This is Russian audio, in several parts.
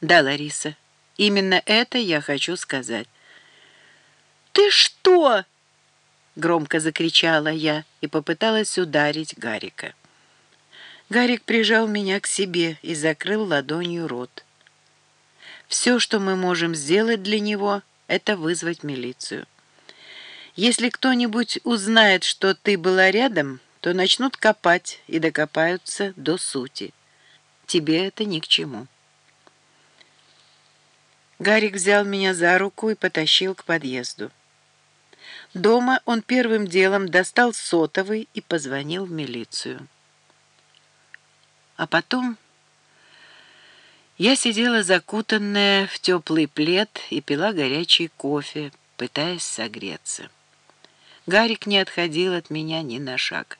Да, Лариса, именно это я хочу сказать. «Ты что?» — громко закричала я и попыталась ударить Гарика. Гарик прижал меня к себе и закрыл ладонью рот. Все, что мы можем сделать для него, это вызвать милицию. Если кто-нибудь узнает, что ты была рядом, то начнут копать и докопаются до сути. Тебе это ни к чему. Гарик взял меня за руку и потащил к подъезду. Дома он первым делом достал сотовый и позвонил в милицию. А потом я сидела закутанная в теплый плед и пила горячий кофе, пытаясь согреться. Гарик не отходил от меня ни на шаг.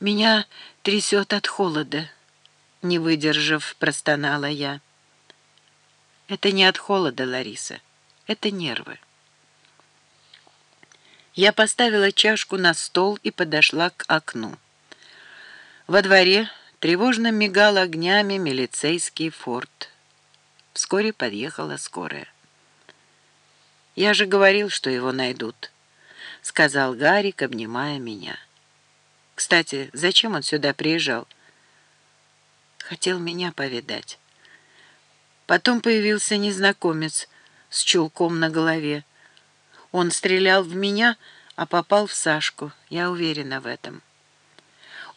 «Меня трясет от холода», — не выдержав, простонала я. Это не от холода, Лариса. Это нервы. Я поставила чашку на стол и подошла к окну. Во дворе тревожно мигал огнями милицейский форт. Вскоре подъехала скорая. «Я же говорил, что его найдут», — сказал Гарик, обнимая меня. «Кстати, зачем он сюда приезжал?» «Хотел меня повидать». Потом появился незнакомец с чулком на голове. Он стрелял в меня, а попал в Сашку, я уверена в этом.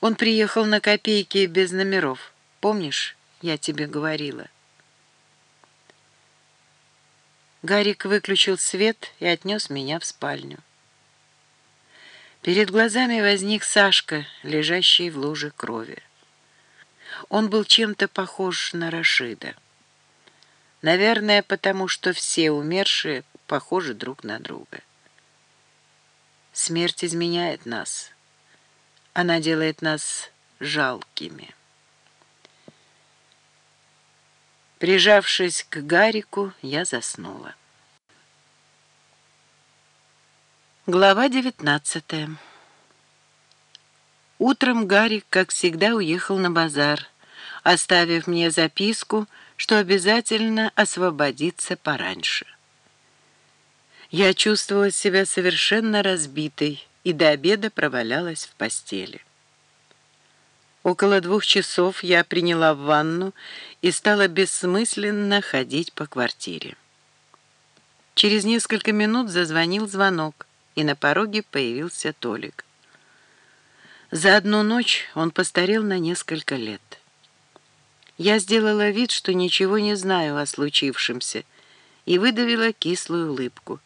Он приехал на копейки без номеров. Помнишь, я тебе говорила? Гарик выключил свет и отнес меня в спальню. Перед глазами возник Сашка, лежащий в луже крови. Он был чем-то похож на Рашида. Наверное, потому что все умершие похожи друг на друга. Смерть изменяет нас. Она делает нас жалкими. Прижавшись к Гарику, я заснула. Глава девятнадцатая. Утром Гарик, как всегда, уехал на базар, оставив мне записку — что обязательно освободиться пораньше. Я чувствовала себя совершенно разбитой и до обеда провалялась в постели. Около двух часов я приняла ванну и стала бессмысленно ходить по квартире. Через несколько минут зазвонил звонок, и на пороге появился Толик. За одну ночь он постарел на несколько лет. Я сделала вид, что ничего не знаю о случившемся, и выдавила кислую улыбку.